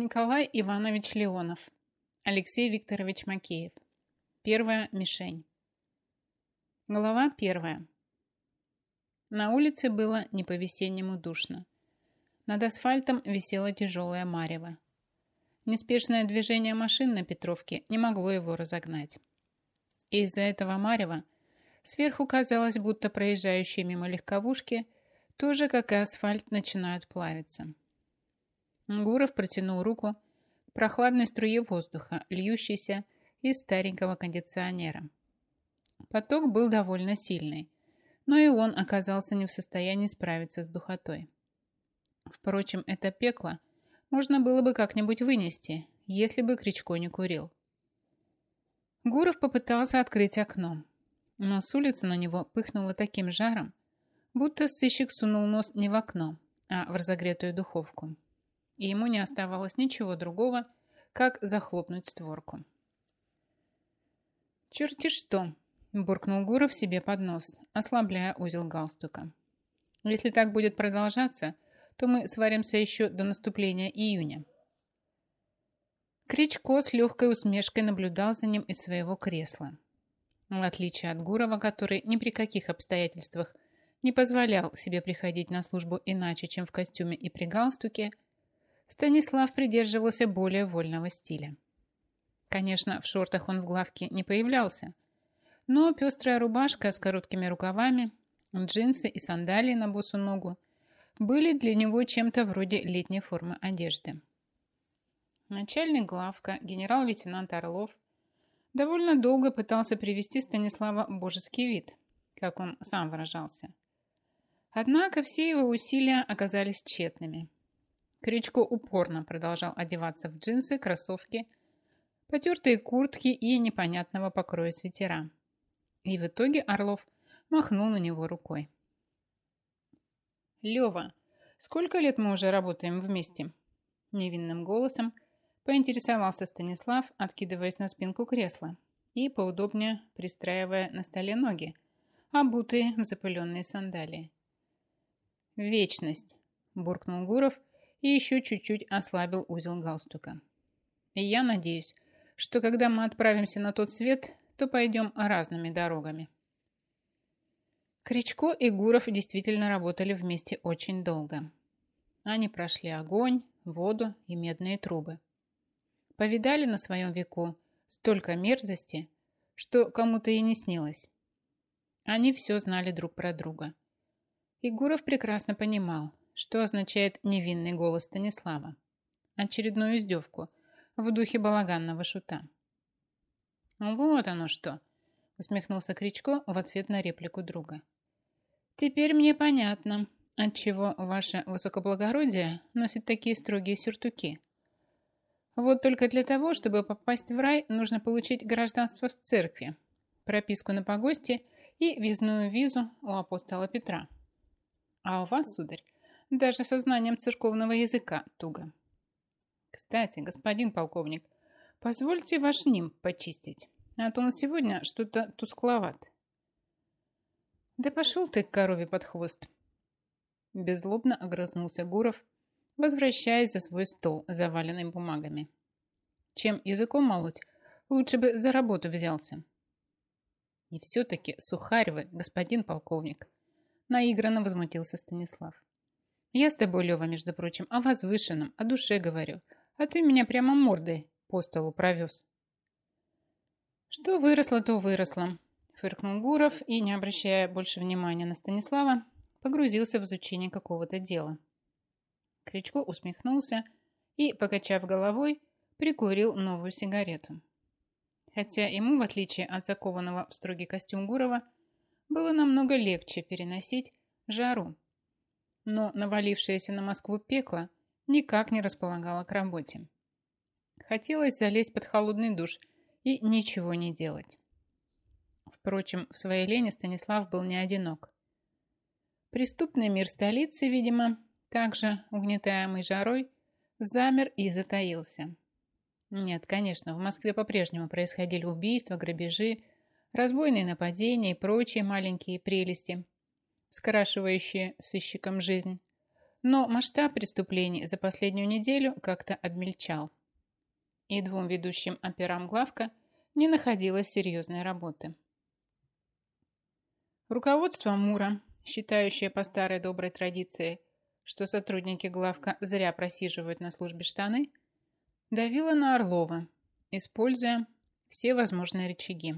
Николай Иванович Леонов. Алексей Викторович Макеев. Первая мишень. Глава первая. На улице было не по-весеннему душно. Над асфальтом висело тяжелое марево. Неспешное движение машин на Петровке не могло его разогнать. И из-за этого марева сверху казалось, будто проезжающие мимо легковушки тоже, как и асфальт, начинают плавиться. Гуров протянул руку к прохладной струе воздуха, льющейся из старенького кондиционера. Поток был довольно сильный, но и он оказался не в состоянии справиться с духотой. Впрочем, это пекло можно было бы как-нибудь вынести, если бы Кричко не курил. Гуров попытался открыть окно, но с улицы на него пыхнуло таким жаром, будто сыщик сунул нос не в окно, а в разогретую духовку. И ему не оставалось ничего другого, как захлопнуть створку. «Черти что!» – буркнул Гуров себе под нос, ослабляя узел галстука. «Если так будет продолжаться, то мы сваримся еще до наступления июня». Кричко с легкой усмешкой наблюдал за ним из своего кресла. В отличие от Гурова, который ни при каких обстоятельствах не позволял себе приходить на службу иначе, чем в костюме и при галстуке, Станислав придерживался более вольного стиля. Конечно, в шортах он в главке не появлялся, но пестрая рубашка с короткими рукавами, джинсы и сандалии на босу ногу были для него чем-то вроде летней формы одежды. Начальник главка, генерал-лейтенант Орлов, довольно долго пытался привести Станислава божеский вид, как он сам выражался. Однако все его усилия оказались тщетными. Кричко упорно продолжал одеваться в джинсы, кроссовки потертые куртки и непонятного покроя свитера. И в итоге Орлов махнул на него рукой. «Лева, сколько лет мы уже работаем вместе?» Невинным голосом поинтересовался Станислав, откидываясь на спинку кресла и поудобнее пристраивая на столе ноги, обутые в запыленные сандалии. «Вечность!» – буркнул Гуров и еще чуть-чуть ослабил узел галстука. «И я надеюсь, что когда мы отправимся на тот свет, то пойдем разными дорогами. Кричко и Гуров действительно работали вместе очень долго. Они прошли огонь, воду и медные трубы. Повидали на своем веку столько мерзости, что кому-то и не снилось. Они все знали друг про друга. И Гуров прекрасно понимал, что означает невинный голос Станислава. Очередную издевку, в духе балаганного шута. «Вот оно что!» – усмехнулся Кричко в ответ на реплику друга. «Теперь мне понятно, отчего ваше высокоблагородие носит такие строгие сюртуки. Вот только для того, чтобы попасть в рай, нужно получить гражданство в церкви, прописку на погосте и визную визу у апостола Петра. А у вас, сударь, даже со знанием церковного языка туго». Кстати, господин полковник, позвольте ваш ним почистить, а то он сегодня что-то тускловат. Да пошел ты к корове под хвост. Беззлобно огрызнулся Гуров, возвращаясь за свой стол, заваленный бумагами. Чем языком молоть, лучше бы за работу взялся. И все-таки сухарь вы, господин полковник, наигранно возмутился Станислав. Я с тобой, Лева, между прочим, о возвышенном, о душе говорю, а ты меня прямо мордой по столу провез. Что выросло, то выросло, фыркнул Гуров и, не обращая больше внимания на Станислава, погрузился в изучение какого-то дела. Кричко усмехнулся и, покачав головой, прикурил новую сигарету. Хотя ему, в отличие от закованного в строгий костюм Гурова, было намного легче переносить жару. Но навалившееся на Москву пекло никак не располагала к работе. Хотелось залезть под холодный душ и ничего не делать. Впрочем, в своей лени Станислав был не одинок. Преступный мир столицы, видимо, также угнетаемый жарой, замер и затаился. Нет, конечно, в Москве по-прежнему происходили убийства, грабежи, разбойные нападения и прочие маленькие прелести, скрашивающие сыщикам жизнь. но масштаб преступлений за последнюю неделю как-то обмельчал. И двум ведущим операм главка не находилось серьезной работы. Руководство Мура, считающее по старой доброй традиции, что сотрудники главка зря просиживают на службе штаны, давило на Орлова, используя все возможные рычаги.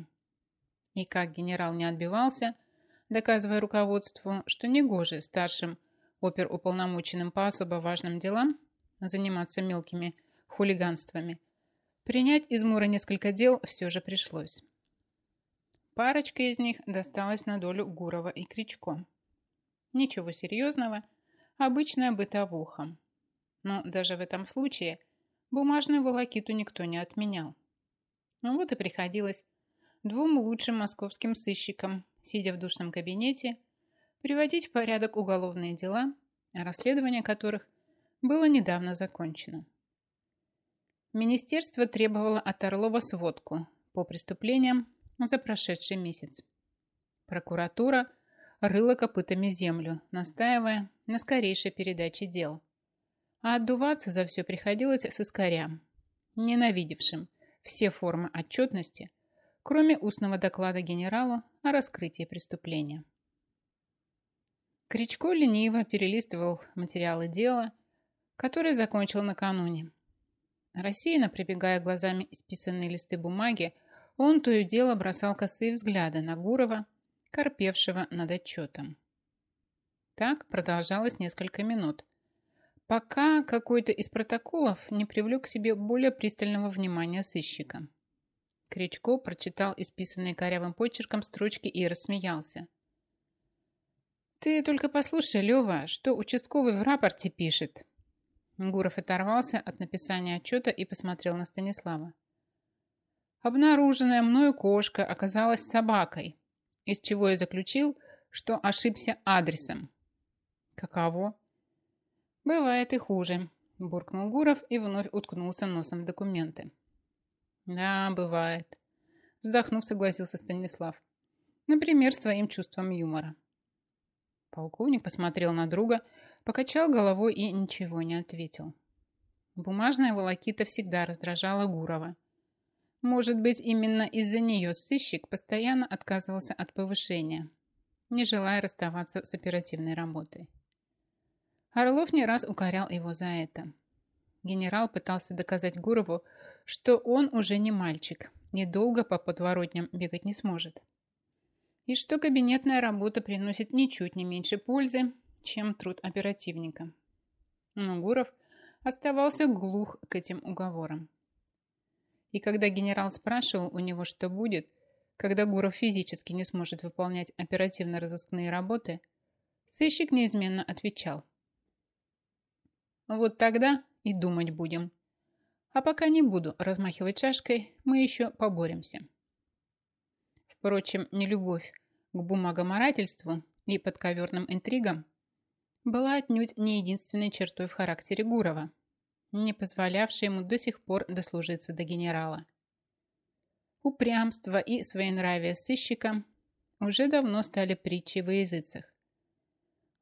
И как генерал не отбивался, доказывая руководству, что негоже старшим оперуполномоченным по особо важным делам заниматься мелкими хулиганствами, принять из Мура несколько дел все же пришлось. Парочка из них досталась на долю Гурова и Кричко. Ничего серьезного, обычная бытовуха. Но даже в этом случае бумажную волокиту никто не отменял. Ну вот и приходилось двум лучшим московским сыщикам, сидя в душном кабинете, приводить в порядок уголовные дела, расследование которых было недавно закончено. Министерство требовало от Орлова сводку по преступлениям за прошедший месяц. Прокуратура рыла копытами землю, настаивая на скорейшей передаче дел. А отдуваться за все приходилось с искорям, ненавидевшим все формы отчетности, кроме устного доклада генералу о раскрытии преступления. Кричко лениво перелистывал материалы дела, которые закончил накануне. Рассеянно прибегая глазами исписанные листы бумаги, он то и дело бросал косые взгляды на Гурова, корпевшего над отчетом. Так продолжалось несколько минут, пока какой-то из протоколов не привлек к себе более пристального внимания сыщика. Кричко прочитал исписанные корявым почерком строчки и рассмеялся. «Ты только послушай, Лева, что участковый в рапорте пишет». Гуров оторвался от написания отчета и посмотрел на Станислава. Обнаруженная мною кошка оказалась собакой, из чего я заключил, что ошибся адресом. Каково? «Бывает и хуже», – буркнул Гуров и вновь уткнулся носом в документы. «Да, бывает», – вздохнув, согласился Станислав. «Например, с твоим чувством юмора». Полковник посмотрел на друга, покачал головой и ничего не ответил. Бумажная волокита всегда раздражала Гурова. Может быть, именно из-за нее сыщик постоянно отказывался от повышения, не желая расставаться с оперативной работой. Орлов не раз укорял его за это. Генерал пытался доказать Гурову, что он уже не мальчик, недолго по подворотням бегать не сможет. И что кабинетная работа приносит ничуть не меньше пользы, чем труд оперативника. Но Гуров оставался глух к этим уговорам. И когда генерал спрашивал у него, что будет, когда Гуров физически не сможет выполнять оперативно-розыскные работы, сыщик неизменно отвечал. Вот тогда и думать будем. А пока не буду размахивать шашкой, мы еще поборемся. Впрочем, нелюбовь к бумагоморательству и подковерным интригам была отнюдь не единственной чертой в характере Гурова, не позволявшей ему до сих пор дослужиться до генерала. Упрямство и своенравие сыщика уже давно стали притчей во языцах.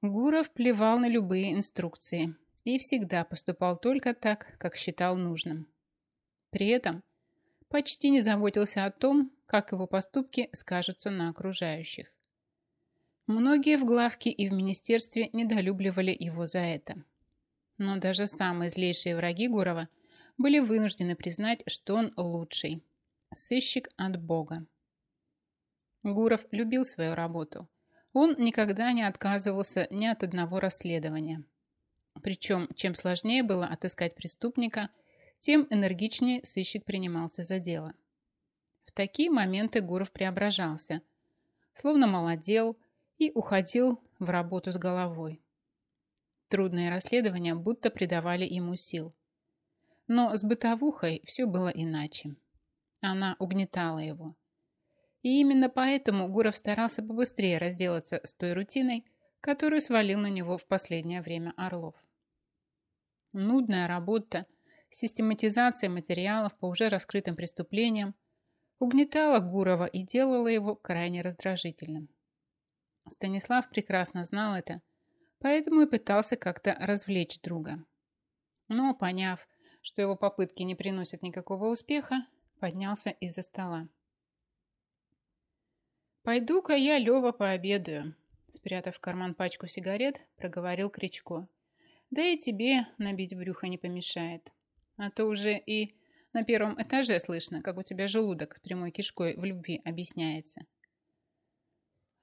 Гуров плевал на любые инструкции – и всегда поступал только так, как считал нужным. При этом почти не заботился о том, как его поступки скажутся на окружающих. Многие в главке и в министерстве недолюбливали его за это. Но даже самые злейшие враги Гурова были вынуждены признать, что он лучший. Сыщик от Бога. Гуров любил свою работу. Он никогда не отказывался ни от одного расследования. Причем, чем сложнее было отыскать преступника, тем энергичнее сыщик принимался за дело. В такие моменты Гуров преображался, словно молодел и уходил в работу с головой. Трудные расследования будто придавали ему сил. Но с бытовухой все было иначе. Она угнетала его. И именно поэтому Гуров старался побыстрее разделаться с той рутиной, которую свалил на него в последнее время Орлов. Нудная работа, систематизация материалов по уже раскрытым преступлениям угнетала Гурова и делала его крайне раздражительным. Станислав прекрасно знал это, поэтому и пытался как-то развлечь друга. Но, поняв, что его попытки не приносят никакого успеха, поднялся из-за стола. «Пойду-ка я, Лева, пообедаю», — спрятав в карман пачку сигарет, проговорил Кричко. «Да и тебе набить брюхо не помешает. А то уже и на первом этаже слышно, как у тебя желудок с прямой кишкой в любви объясняется».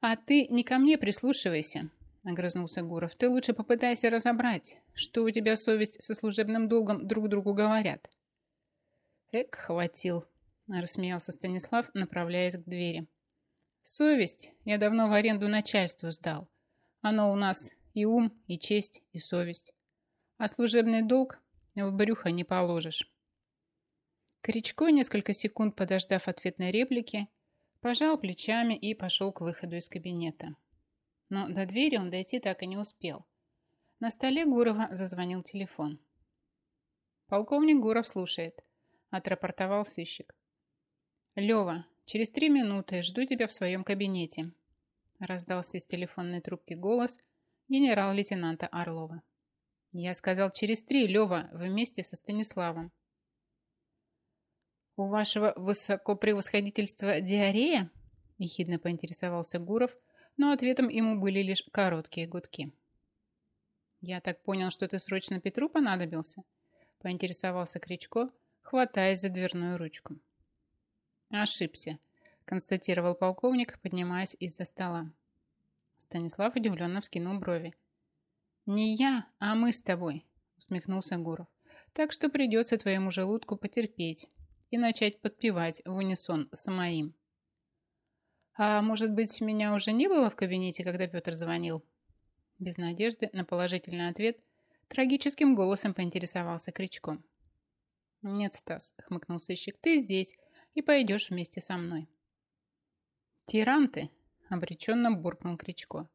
«А ты не ко мне прислушивайся», — огрызнулся Гуров. «Ты лучше попытайся разобрать, что у тебя совесть со служебным долгом друг другу говорят». «Эк, хватил», — рассмеялся Станислав, направляясь к двери. «Совесть я давно в аренду начальству сдал. Оно у нас и ум, и честь, и совесть. А служебный долг в брюхо не положишь». Кричко, несколько секунд подождав ответной реплики, пожал плечами и пошел к выходу из кабинета. Но до двери он дойти так и не успел. На столе Гурова зазвонил телефон. «Полковник Гуров слушает», – отрапортовал сыщик. «Лева, через три минуты жду тебя в своем кабинете», – раздался из телефонной трубки голос генерал-лейтенанта Орлова. «Я сказал через три, Лева, вместе со Станиславом». «У вашего высокопревосходительства диарея?» – ехидно поинтересовался Гуров, но ответом ему были лишь короткие гудки. «Я так понял, что ты срочно Петру понадобился?» – поинтересовался Кричко, хватаясь за дверную ручку. «Ошибся», – констатировал полковник, поднимаясь из-за стола. Станислав удивленно вскинул брови. «Не я, а мы с тобой», – усмехнулся Гуров. «Так что придется твоему желудку потерпеть и начать подпевать в унисон с моим». «А может быть, меня уже не было в кабинете, когда Петр звонил?» Без надежды на положительный ответ трагическим голосом поинтересовался Кричко. «Нет, Стас», — хмыкнул сыщик, — «ты здесь и пойдешь вместе со мной». «Тиран ты», — обреченно буркнул Кричко.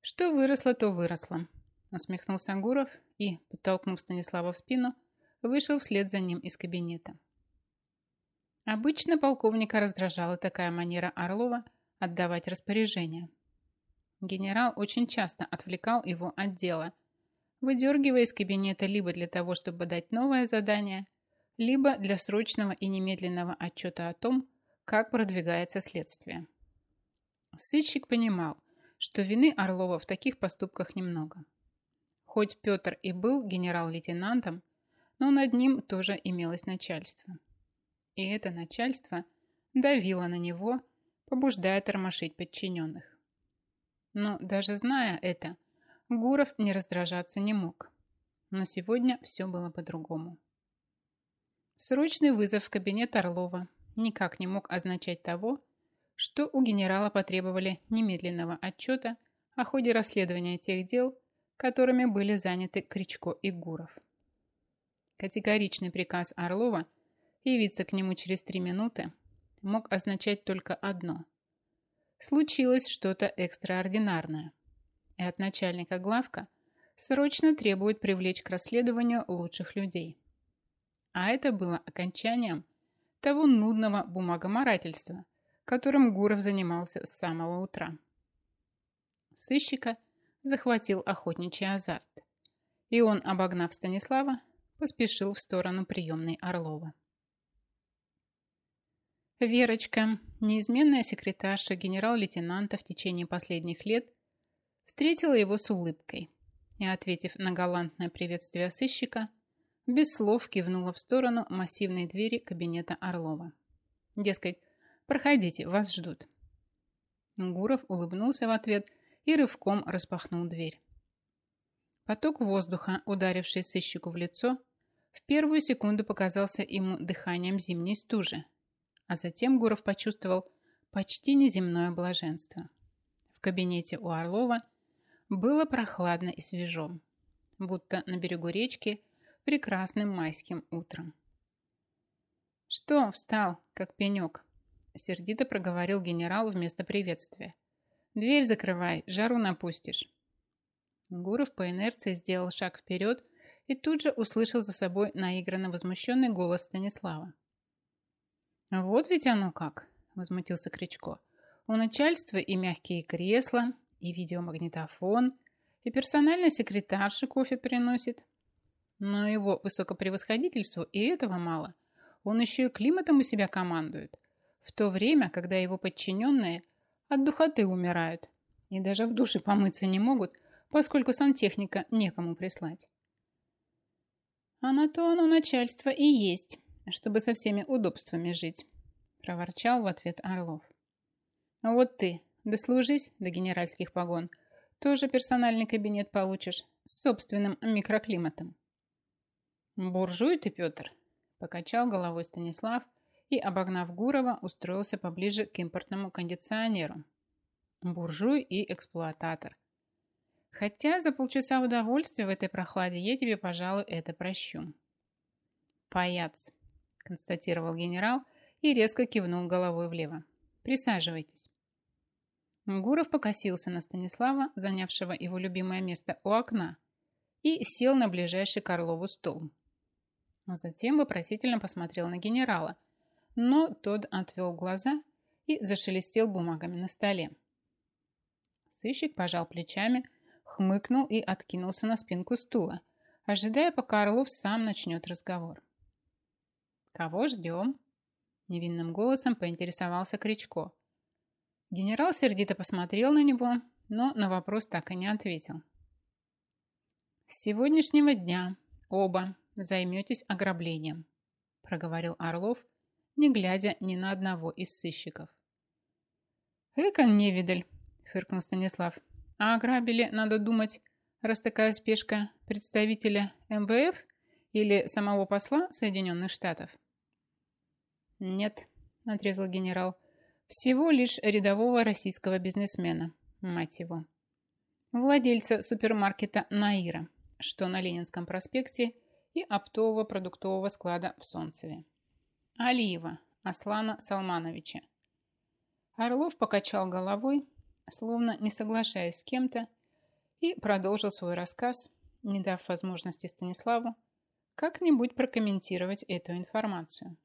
«Что выросло, то выросло», — усмехнулся Гуров и, подтолкнув Станислава в спину, вышел вслед за ним из кабинета. Обычно полковника раздражала такая манера Орлова отдавать распоряжения. Генерал очень часто отвлекал его от дела, выдергивая из кабинета либо для того, чтобы дать новое задание, либо для срочного и немедленного отчета о том, как продвигается следствие. Сыщик понимал, что вины Орлова в таких поступках немного. Хоть Петр и был генерал-лейтенантом, но над ним тоже имелось начальство и это начальство давило на него, побуждая тормошить подчиненных. Но даже зная это, Гуров не раздражаться не мог. Но сегодня все было по-другому. Срочный вызов в кабинет Орлова никак не мог означать того, что у генерала потребовали немедленного отчета о ходе расследования тех дел, которыми были заняты Кричко и Гуров. Категоричный приказ Орлова – явиться к нему через три минуты мог означать только одно. Случилось что-то экстраординарное, и от начальника главка срочно требует привлечь к расследованию лучших людей. А это было окончанием того нудного бумагоморательства, которым Гуров занимался с самого утра. Сыщика захватил охотничий азарт, и он, обогнав Станислава, поспешил в сторону приемной Орлова. Верочка, неизменная секретарша генерал-лейтенанта в течение последних лет, встретила его с улыбкой и, ответив на галантное приветствие сыщика, без слов кивнула в сторону массивной двери кабинета Орлова. Дескать, проходите, вас ждут. Гуров улыбнулся в ответ и рывком распахнул дверь. Поток воздуха, ударивший сыщику в лицо, в первую секунду показался ему дыханием зимней стужи, а затем Гуров почувствовал почти неземное блаженство. В кабинете у Орлова было прохладно и свежо, будто на берегу речки прекрасным майским утром. «Что встал, как пенек?» – сердито проговорил генерал вместо приветствия. «Дверь закрывай, жару напустишь». Гуров по инерции сделал шаг вперед и тут же услышал за собой наигранно возмущенный голос Станислава. «Вот ведь оно как!» – возмутился Кричко. «У начальства и мягкие кресла, и видеомагнитофон, и персональная секретарша кофе приносит. Но его высокопревосходительству и этого мало. Он еще и климатом у себя командует, в то время, когда его подчиненные от духоты умирают и даже в душе помыться не могут, поскольку сантехника некому прислать. А на то оно начальство и есть, чтобы со всеми удобствами жить, проворчал в ответ Орлов. А вот ты, дослужись до генеральских погон, тоже персональный кабинет получишь с собственным микроклиматом. «Буржуй ты, Петр!» – покачал головой Станислав и, обогнав Гурова, устроился поближе к импортному кондиционеру. Буржуй и эксплуататор. Хотя за полчаса удовольствия в этой прохладе я тебе, пожалуй, это прощу. «Паяц», – констатировал генерал и резко кивнул головой влево. «Присаживайтесь». Гуров покосился на Станислава, занявшего его любимое место у окна, и сел на ближайший к Орлову стол. А затем вопросительно посмотрел на генерала, но тот отвел глаза и зашелестел бумагами на столе. Сыщик пожал плечами, хмыкнул и откинулся на спинку стула, ожидая, пока Орлов сам начнет разговор. «Кого ждем?» Невинным голосом поинтересовался Кричко. Генерал сердито посмотрел на него, но на вопрос так и не ответил. «С сегодняшнего дня оба займетесь ограблением», проговорил Орлов, не глядя ни на одного из сыщиков. «Эка невидаль», фыркнул Станислав. «А ограбили, надо думать, раз такая спешка представителя МВФ или самого посла Соединенных Штатов?» «Нет», — отрезал генерал, — «всего лишь рядового российского бизнесмена, мать его. Владельца супермаркета «Наира», что на Ленинском проспекте — и оптового продуктового склада в Солнцеве. Алиева Аслана Салмановича. Орлов покачал головой, словно не соглашаясь с кем-то, и продолжил свой рассказ, не дав возможности Станиславу как-нибудь прокомментировать эту информацию.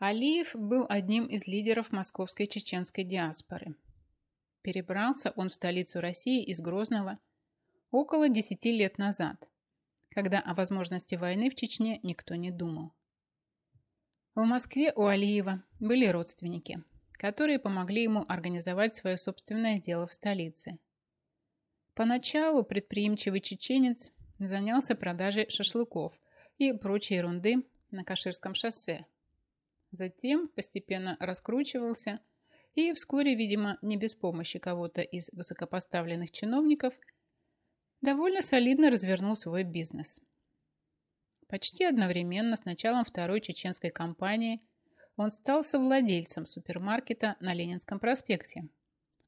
Алиев был одним из лидеров московской чеченской диаспоры. Перебрался он в столицу России из Грозного около 10 лет назад, когда о возможности войны в Чечне никто не думал. В Москве у Алиева были родственники, которые помогли ему организовать свое собственное дело в столице. Поначалу предприимчивый чеченец занялся продажей шашлыков и прочей ерунды на Каширском шоссе. Затем постепенно раскручивался и вскоре, видимо, не без помощи кого-то из высокопоставленных чиновников – довольно солидно развернул свой бизнес. Почти одновременно с началом второй чеченской кампании он стал совладельцем супермаркета на Ленинском проспекте,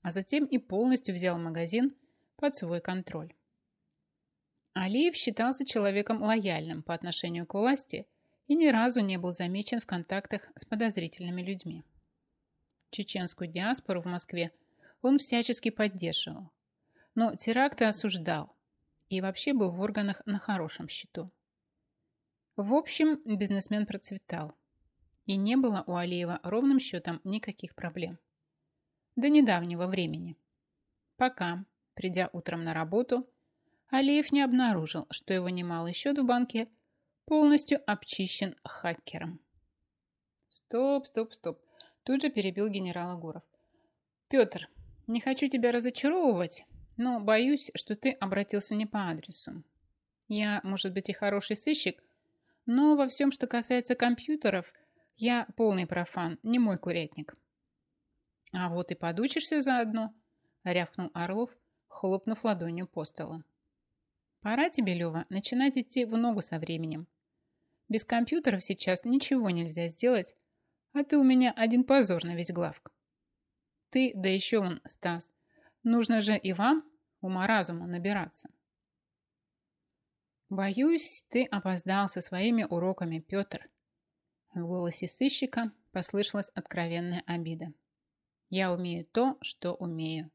а затем и полностью взял магазин под свой контроль. Алиев считался человеком лояльным по отношению к власти и ни разу не был замечен в контактах с подозрительными людьми. Чеченскую диаспору в Москве он всячески поддерживал, но теракты осуждал, и вообще был в органах на хорошем счету. В общем, бизнесмен процветал. И не было у Алиева ровным счетом никаких проблем. До недавнего времени. Пока, придя утром на работу, Алиев не обнаружил, что его немалый счет в банке полностью обчищен хакером. Стоп, стоп, стоп. Тут же перебил генерал Гуров. Петр, не хочу тебя разочаровывать, но боюсь, что ты обратился не по адресу. Я, может быть, и хороший сыщик, но во всем, что касается компьютеров, я полный профан, не мой курятник. А вот и подучишься заодно, рявкнул Орлов, хлопнув ладонью по столу. Пора тебе, Лева, начинать идти в ногу со временем. Без компьютеров сейчас ничего нельзя сделать, а ты у меня один позор на весь главк. Ты, да еще он, Стас, Нужно же и вам ума-разума набираться. Боюсь, ты опоздал со своими уроками, Петр. В голосе сыщика послышалась откровенная обида. Я умею то, что умею.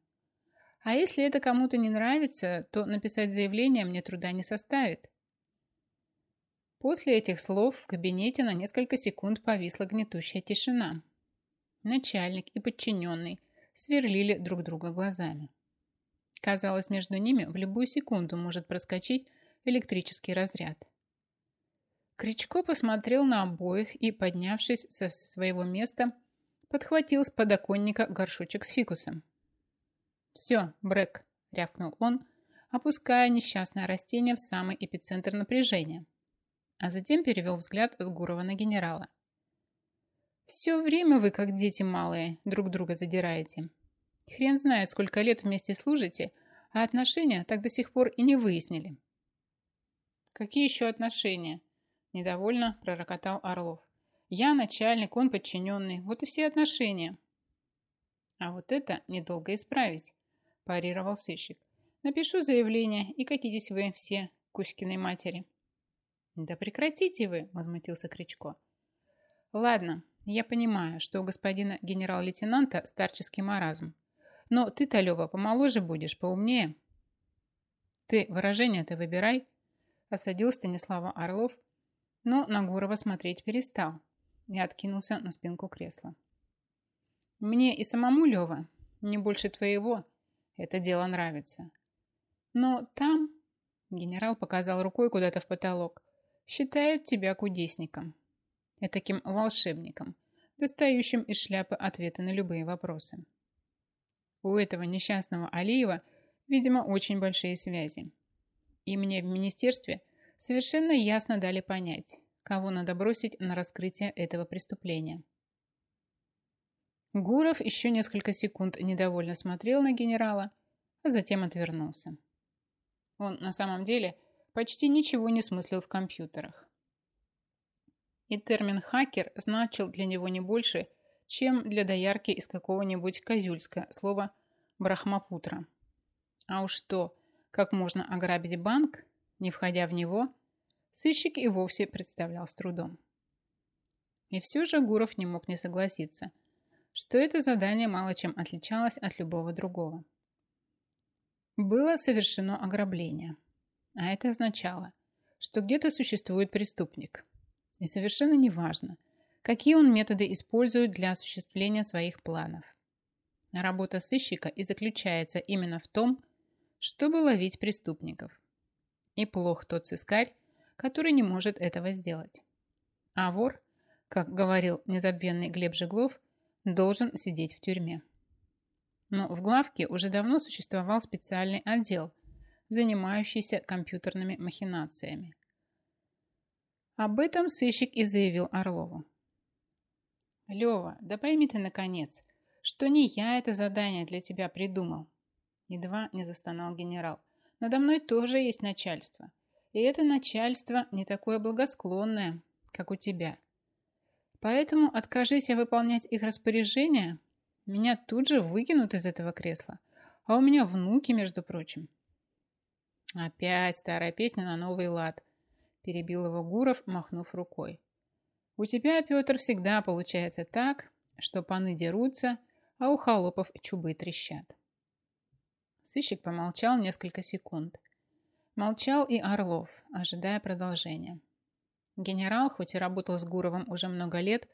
А если это кому-то не нравится, то написать заявление мне труда не составит. После этих слов в кабинете на несколько секунд повисла гнетущая тишина. Начальник и подчиненный сверлили друг друга глазами. Казалось, между ними в любую секунду может проскочить электрический разряд. Кричко посмотрел на обоих и, поднявшись со своего места, подхватил с подоконника горшочек с фикусом. «Все, Брэк», — рявкнул он, опуская несчастное растение в самый эпицентр напряжения, а затем перевел взгляд от Гурова на генерала. «Все время вы, как дети малые, друг друга задираете. Хрен знает, сколько лет вместе служите, а отношения так до сих пор и не выяснили». «Какие еще отношения?» – недовольно пророкотал Орлов. «Я начальник, он подчиненный. Вот и все отношения». «А вот это недолго исправить», – парировал сыщик. «Напишу заявление, и катитесь вы все Кузькиной матери». «Да прекратите вы!» – возмутился Кричко. «Ладно, я понимаю, что у господина генерал-лейтенанта старческий маразм. Но ты-то, Лева, помоложе будешь, поумнее. Ты выражение-то выбирай, осадил Станислава Орлов, но на Гурова смотреть перестал и откинулся на спинку кресла. Мне и самому, Лева, не больше твоего, это дело нравится. Но там, генерал показал рукой куда-то в потолок, считают тебя кудесником, таким волшебником, достающим из шляпы ответы на любые вопросы. У этого несчастного Алиева, видимо, очень большие связи. И мне в министерстве совершенно ясно дали понять, кого надо бросить на раскрытие этого преступления. Гуров еще несколько секунд недовольно смотрел на генерала, а затем отвернулся. Он на самом деле почти ничего не смыслил в компьютерах. И термин «хакер» значил для него не больше – чем для доярки из какого-нибудь козюльска слова «брахмапутра». А уж то, как можно ограбить банк, не входя в него, сыщик и вовсе представлял с трудом. И все же Гуров не мог не согласиться, что это задание мало чем отличалось от любого другого. Было совершено ограбление, а это означало, что где-то существует преступник. И совершенно неважно – какие он методы использует для осуществления своих планов. Работа сыщика и заключается именно в том, чтобы ловить преступников. И плох тот сыскарь, который не может этого сделать. А вор, как говорил незабвенный Глеб Жеглов, должен сидеть в тюрьме. Но в главке уже давно существовал специальный отдел, занимающийся компьютерными махинациями. Об этом сыщик и заявил Орлову. Лева, да пойми ты наконец, что не я это задание для тебя придумал. Едва не застонал генерал. Надо мной тоже есть начальство. И это начальство не такое благосклонное, как у тебя. Поэтому откажись я выполнять их распоряжения, меня тут же выкинут из этого кресла. А у меня внуки, между прочим. Опять старая песня на новый лад. Перебил его Гуров, махнув рукой. У тебя, Петр, всегда получается так, что паны дерутся, а у холопов чубы трещат. Сыщик помолчал несколько секунд. Молчал и Орлов, ожидая продолжения. Генерал, хоть и работал с Гуровым уже много лет,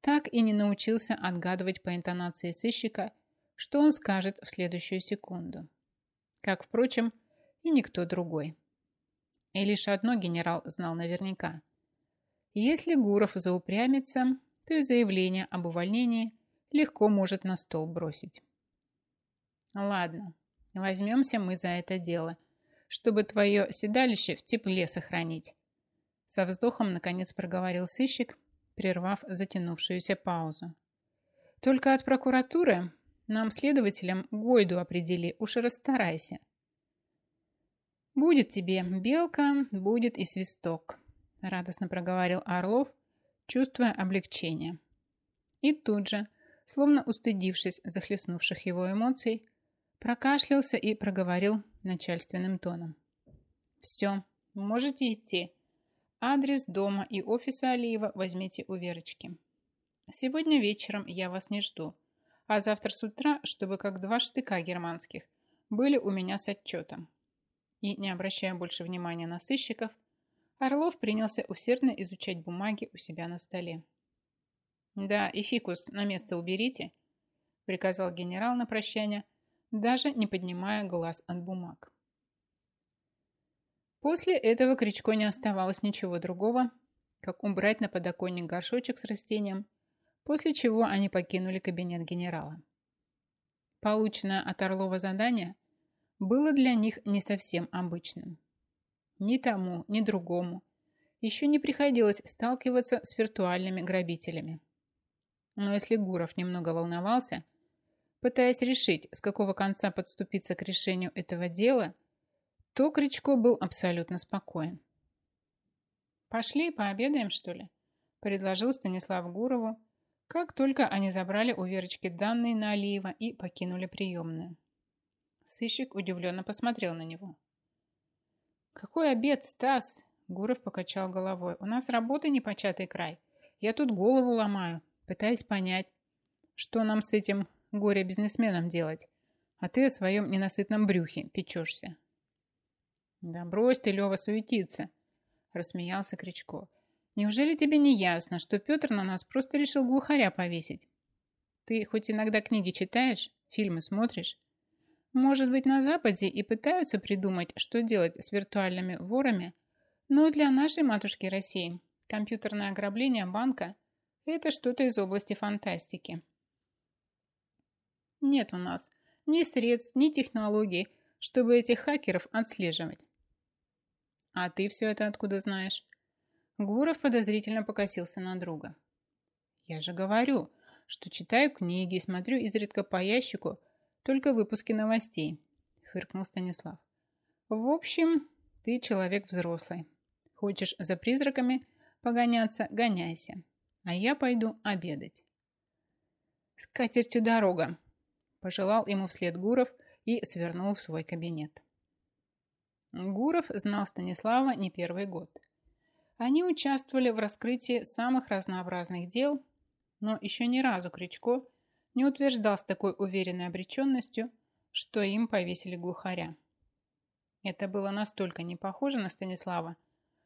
так и не научился отгадывать по интонации сыщика, что он скажет в следующую секунду. Как, впрочем, и никто другой. И лишь одно генерал знал наверняка. Если Гуров заупрямится, то и заявление об увольнении легко может на стол бросить. Ладно, возьмемся мы за это дело, чтобы твое седалище в тепле сохранить. Со вздохом, наконец, проговорил сыщик, прервав затянувшуюся паузу. Только от прокуратуры нам, следователям, Гойду определи, уж расстарайся. Будет тебе белка, будет и свисток радостно проговорил Орлов, чувствуя облегчение. И тут же, словно устыдившись захлестнувших его эмоций, прокашлялся и проговорил начальственным тоном. «Все, можете идти. Адрес дома и офиса Алиева возьмите у Верочки. Сегодня вечером я вас не жду, а завтра с утра, чтобы как два штыка германских, были у меня с отчетом». И, не обращая больше внимания на сыщиков, Орлов принялся усердно изучать бумаги у себя на столе. «Да, и фикус на место уберите», – приказал генерал на прощание, даже не поднимая глаз от бумаг. После этого Кричко не оставалось ничего другого, как убрать на подоконник горшочек с растением, после чего они покинули кабинет генерала. Полученное от Орлова задание было для них не совсем обычным. Ни тому, ни другому еще не приходилось сталкиваться с виртуальными грабителями. Но если Гуров немного волновался, пытаясь решить, с какого конца подступиться к решению этого дела, то Кричко был абсолютно спокоен. «Пошли пообедаем, что ли?» – предложил Станислав Гурову, как только они забрали у Верочки данные на Алиева и покинули приемную. Сыщик удивленно посмотрел на него. «Какой обед, Стас?» Гуров покачал головой. «У нас работа непочатый край. Я тут голову ломаю, пытаясь понять, что нам с этим горе-бизнесменом делать, а ты о своем ненасытном брюхе печешься». «Да брось ты, Лева, суетиться!» Рассмеялся Кричко. «Неужели тебе не ясно, что Петр на нас просто решил глухаря повесить? Ты хоть иногда книги читаешь, фильмы смотришь?» Может быть, на Западе и пытаются придумать, что делать с виртуальными ворами, но для нашей матушки России компьютерное ограбление банка – это что-то из области фантастики. Нет у нас ни средств, ни технологий, чтобы этих хакеров отслеживать. А ты все это откуда знаешь? Гуров подозрительно покосился на друга. Я же говорю, что читаю книги, смотрю изредка по ящику – только выпуски новостей, фыркнул Станислав. В общем, ты человек взрослый. Хочешь за призраками погоняться, гоняйся. А я пойду обедать. С катертью дорога, пожелал ему вслед Гуров и свернул в свой кабинет. Гуров знал Станислава не первый год. Они участвовали в раскрытии самых разнообразных дел, но еще ни разу Кричко не утверждал с такой уверенной обреченностью, что им повесили глухаря. Это было настолько не похоже на Станислава,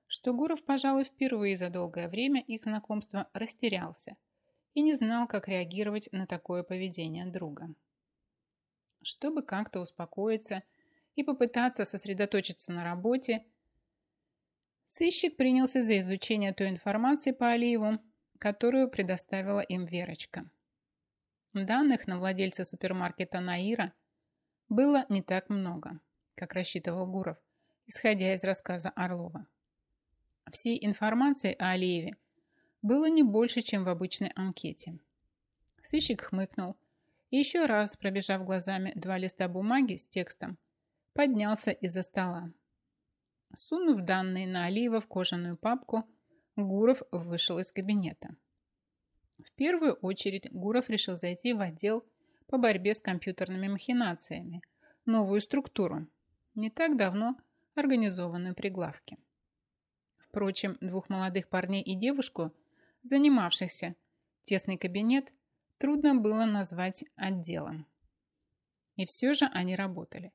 что Гуров, пожалуй, впервые за долгое время их знакомства растерялся и не знал, как реагировать на такое поведение друга. Чтобы как-то успокоиться и попытаться сосредоточиться на работе, сыщик принялся за изучение той информации по Алиеву, которую предоставила им Верочка. Данных на владельца супермаркета Наира было не так много, как рассчитывал Гуров, исходя из рассказа Орлова. Всей информации о Алиеве было не больше, чем в обычной анкете. Сыщик хмыкнул еще раз, пробежав глазами два листа бумаги с текстом, поднялся из-за стола. Сунув данные на Алиева в кожаную папку, Гуров вышел из кабинета. В первую очередь Гуров решил зайти в отдел по борьбе с компьютерными махинациями, новую структуру, не так давно организованную при главке. Впрочем, двух молодых парней и девушку, занимавшихся тесный кабинет, трудно было назвать отделом. И все же они работали.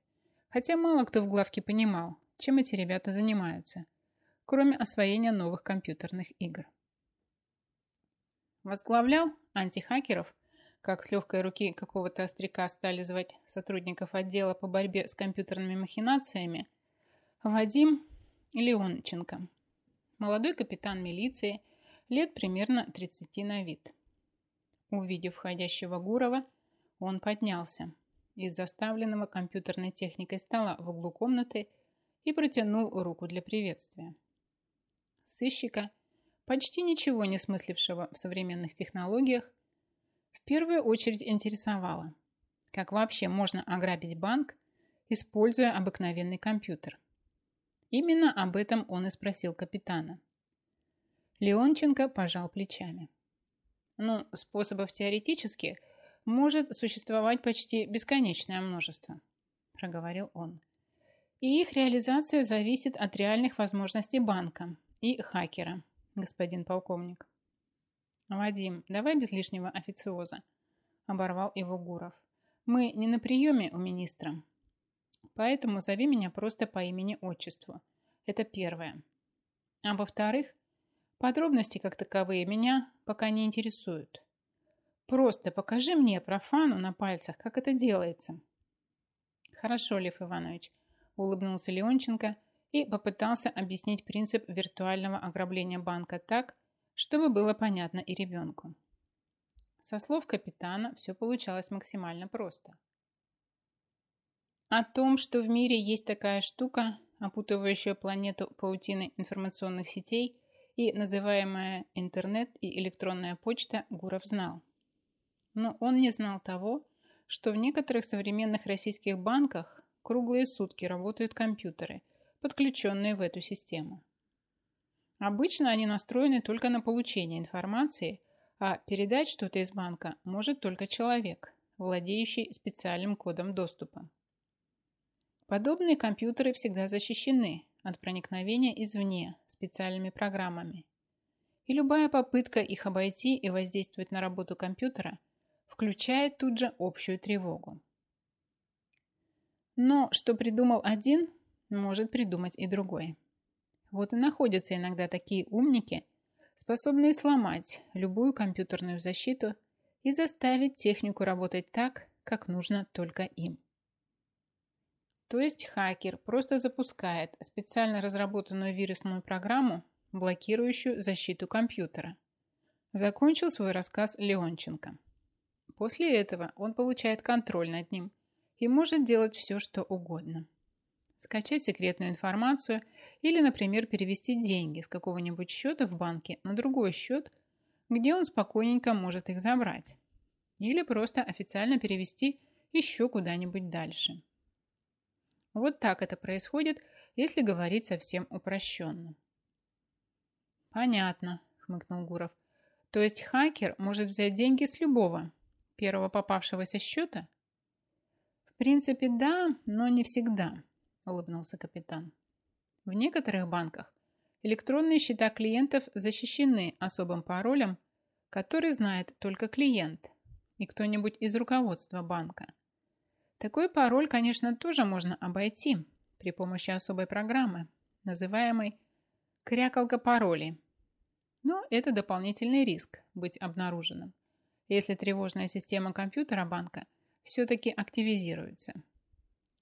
Хотя мало кто в главке понимал, чем эти ребята занимаются, кроме освоения новых компьютерных игр. Возглавлял антихакеров, как с легкой руки какого-то остряка стали звать сотрудников отдела по борьбе с компьютерными махинациями, Вадим Леонченко. Молодой капитан милиции, лет примерно 30 на вид. Увидев входящего Гурова, он поднялся из заставленного компьютерной техникой стола в углу комнаты и протянул руку для приветствия. Сыщика почти ничего не смыслившего в современных технологиях, в первую очередь интересовало, как вообще можно ограбить банк, используя обыкновенный компьютер. Именно об этом он и спросил капитана. Леонченко пожал плечами. Ну, способов теоретически может существовать почти бесконечное множество, проговорил он. И их реализация зависит от реальных возможностей банка и хакера, господин полковник. Вадим, давай без лишнего официоза, оборвал его Гуров. Мы не на приеме у министра, поэтому зови меня просто по имени-отчеству. Это первое. А во-вторых, подробности как таковые меня пока не интересуют. Просто покажи мне профану на пальцах, как это делается. Хорошо, Лев Иванович, улыбнулся Леонченко и попытался объяснить принцип виртуального ограбления банка так, чтобы было понятно и ребенку. Со слов капитана все получалось максимально просто. О том, что в мире есть такая штука, опутывающая планету паутиной информационных сетей и называемая интернет и электронная почта, Гуров знал. Но он не знал того, что в некоторых современных российских банках круглые сутки работают компьютеры, подключенные в эту систему. Обычно они настроены только на получение информации, а передать что-то из банка может только человек, владеющий специальным кодом доступа. Подобные компьютеры всегда защищены от проникновения извне специальными программами. И любая попытка их обойти и воздействовать на работу компьютера включает тут же общую тревогу. Но что придумал один, может придумать и другой. Вот и находятся иногда такие умники, способные сломать любую компьютерную защиту и заставить технику работать так, как нужно только им. То есть хакер просто запускает специально разработанную вирусную программу, блокирующую защиту компьютера. Закончил свой рассказ Леонченко. После этого он получает контроль над ним и может делать все, что угодно. Скачать секретную информацию или, например, перевести деньги с какого-нибудь счета в банке на другой счет, где он спокойненько может их забрать. Или просто официально перевести еще куда-нибудь дальше. Вот так это происходит, если говорить совсем упрощенно. Понятно, хмыкнул Гуров. То есть хакер может взять деньги с любого, первого попавшегося счета? В принципе, да, но не всегда, улыбнулся капитан. В некоторых банках электронные счета клиентов защищены особым паролем, который знает только клиент и кто-нибудь из руководства банка. Такой пароль, конечно, тоже можно обойти при помощи особой программы, называемой крякалка паролей. Но это дополнительный риск быть обнаруженным, если тревожная система компьютера банка все-таки активизируется.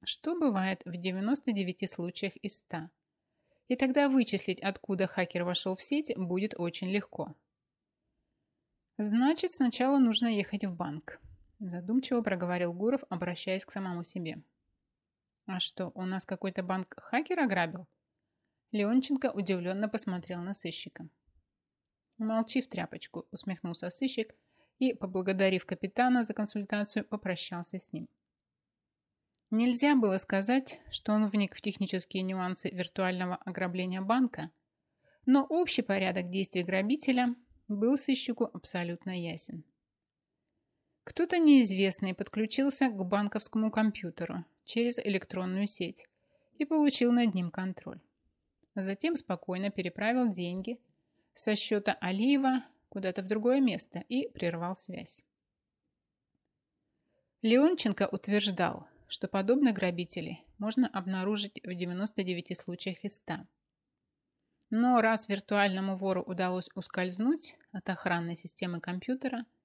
Что бывает в 99 случаях из 100. И тогда вычислить, откуда хакер вошел в сеть, будет очень легко. Значит, сначала нужно ехать в банк. Задумчиво проговорил Гуров, обращаясь к самому себе. «А что, у нас какой-то банк хакер ограбил?» Леонченко удивленно посмотрел на сыщика. «Молчи в тряпочку», — усмехнулся сыщик и, поблагодарив капитана за консультацию, попрощался с ним. Нельзя было сказать, что он вник в технические нюансы виртуального ограбления банка, но общий порядок действий грабителя был сыщику абсолютно ясен. Кто-то неизвестный подключился к банковскому компьютеру через электронную сеть и получил над ним контроль. Затем спокойно переправил деньги со счета Алиева куда-то в другое место и прервал связь. Леонченко утверждал, что подобных грабителей можно обнаружить в 99 случаях из 100. Но раз виртуальному вору удалось ускользнуть от охранной системы компьютера –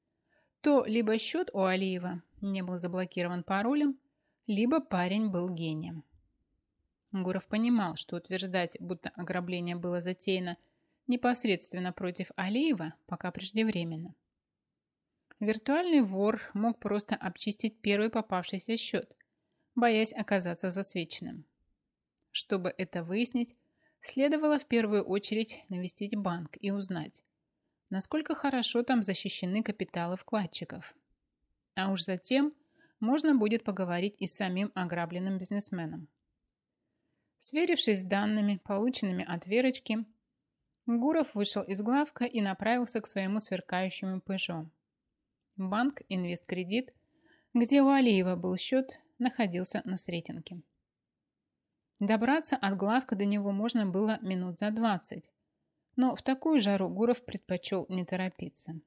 то либо счет у Алиева не был заблокирован паролем, либо парень был гением. Гуров понимал, что утверждать, будто ограбление было затеяно непосредственно против Алиева, пока преждевременно. Виртуальный вор мог просто обчистить первый попавшийся счет, боясь оказаться засвеченным. Чтобы это выяснить, следовало в первую очередь навестить банк и узнать, насколько хорошо там защищены капиталы вкладчиков. А уж затем можно будет поговорить и с самим ограбленным бизнесменом. Сверившись с данными, полученными от Верочки, Гуров вышел из главка и направился к своему сверкающему «Пежо». Банк «Инвесткредит», где у Алиева был счет, находился на Сретенке. Добраться от главка до него можно было минут за 20, но в такую жару Гуров предпочел не торопиться.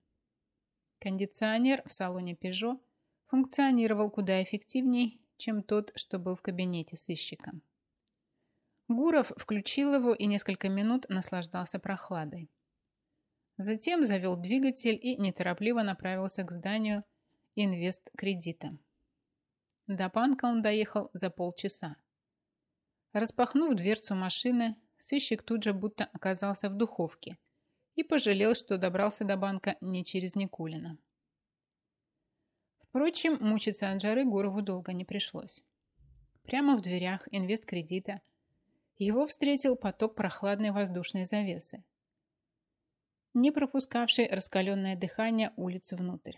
Кондиционер в салоне «Пежо» функционировал куда эффективней, чем тот, что был в кабинете сыщика. Гуров включил его и несколько минут наслаждался прохладой. Затем завел двигатель и неторопливо направился к зданию инвесткредита. До банка он доехал за полчаса. Распахнув дверцу машины, сыщик тут же будто оказался в духовке и пожалел, что добрался до банка не через Никулина. Впрочем, мучиться от жары Гурову долго не пришлось. Прямо в дверях инвесткредита его встретил поток прохладной воздушной завесы, не пропускавший раскаленное дыхание улицы внутрь.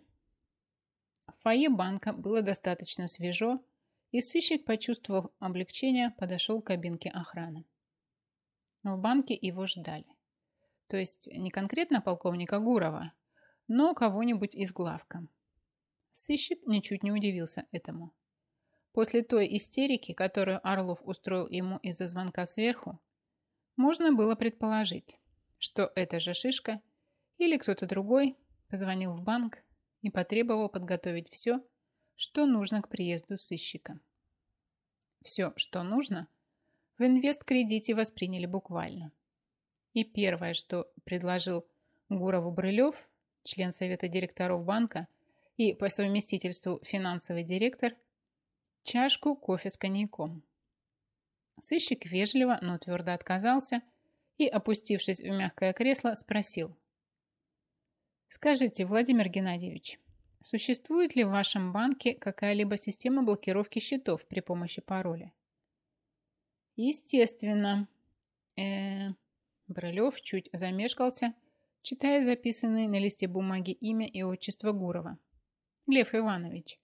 В фойе банка было достаточно свежо, и сыщик, почувствовав облегчение, подошел к кабинке охраны. В банке его ждали. То есть не конкретно полковника Гурова, но кого-нибудь из главка. Сыщик ничуть не удивился этому. После той истерики, которую Орлов устроил ему из-за звонка сверху, можно было предположить, что эта же шишка или кто-то другой позвонил в банк и потребовал подготовить все, что нужно к приезду сыщика. Все, что нужно, в инвесткредите восприняли буквально. И первое, что предложил Гурову Брылев, член совета директоров банка и по совместительству финансовый директор, чашку кофе с коньяком. Сыщик вежливо, но твердо отказался и, опустившись в мягкое кресло, спросил. «Скажите, Владимир Геннадьевич, существует ли в вашем банке какая-либо система блокировки счетов при помощи пароля?» «Естественно». Э -э Брылев чуть замешкался, читая записанные на листе бумаги имя и отчество Гурова. Лев Иванович,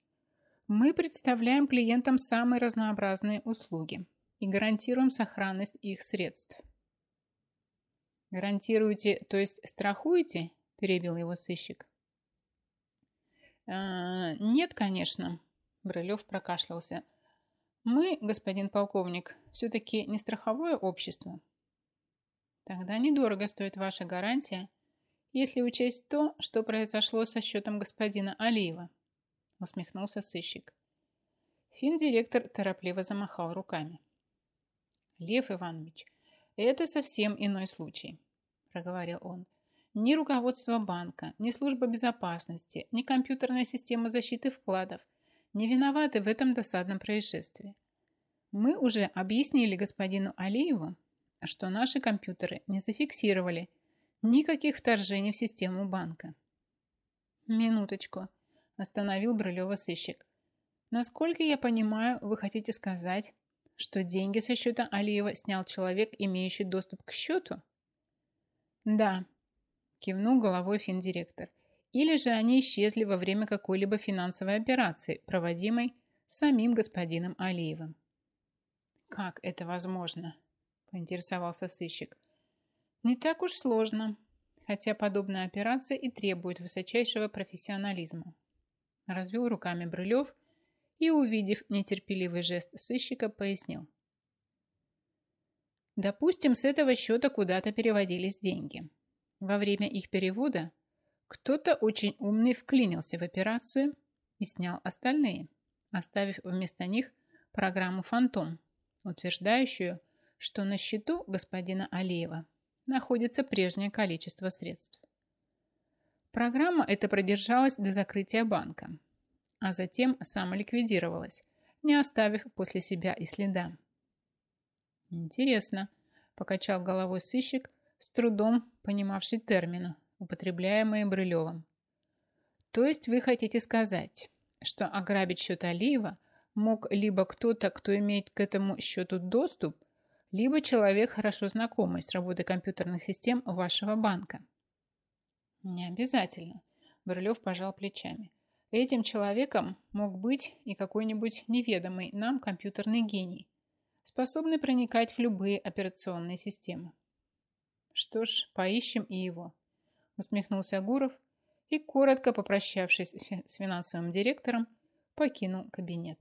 мы представляем клиентам самые разнообразные услуги и гарантируем сохранность их средств. Гарантируете, то есть страхуете? Перебил его сыщик. «Э, нет, конечно, Брылев прокашлялся. Мы, господин полковник, все-таки не страховое общество. Тогда недорого стоит ваша гарантия, если учесть то, что произошло со счетом господина Алиева, усмехнулся сыщик. Финдиректор торопливо замахал руками. Лев Иванович, это совсем иной случай, проговорил он. Ни руководство банка, ни служба безопасности, ни компьютерная система защиты вкладов не виноваты в этом досадном происшествии. Мы уже объяснили господину Алиеву, что наши компьютеры не зафиксировали Никаких вторжений в систему банка. Минуточку, остановил Брылева сыщик. Насколько я понимаю, вы хотите сказать, что деньги со счета Алиева снял человек, имеющий доступ к счету? Да, кивнул головой финдиректор. Или же они исчезли во время какой-либо финансовой операции, проводимой самим господином Алиевым. Как это возможно? Поинтересовался сыщик. Не так уж сложно, хотя подобная операция и требует высочайшего профессионализма. Развел руками Брылев и, увидев нетерпеливый жест сыщика, пояснил. Допустим, с этого счета куда-то переводились деньги. Во время их перевода кто-то очень умный вклинился в операцию и снял остальные, оставив вместо них программу «Фантом», утверждающую, что на счету господина Алиева находится прежнее количество средств. Программа эта продержалась до закрытия банка, а затем самоликвидировалась, не оставив после себя и следа. «Интересно», – покачал головой сыщик, с трудом понимавший термины, употребляемые Брылевым. «То есть вы хотите сказать, что ограбить счет Алиева мог либо кто-то, кто имеет к этому счету доступ, либо человек, хорошо знакомый с работой компьютерных систем вашего банка. Не обязательно. Брылев пожал плечами. Этим человеком мог быть и какой-нибудь неведомый нам компьютерный гений, способный проникать в любые операционные системы. Что ж, поищем и его. Усмехнулся Гуров и, коротко попрощавшись с финансовым директором, покинул кабинет.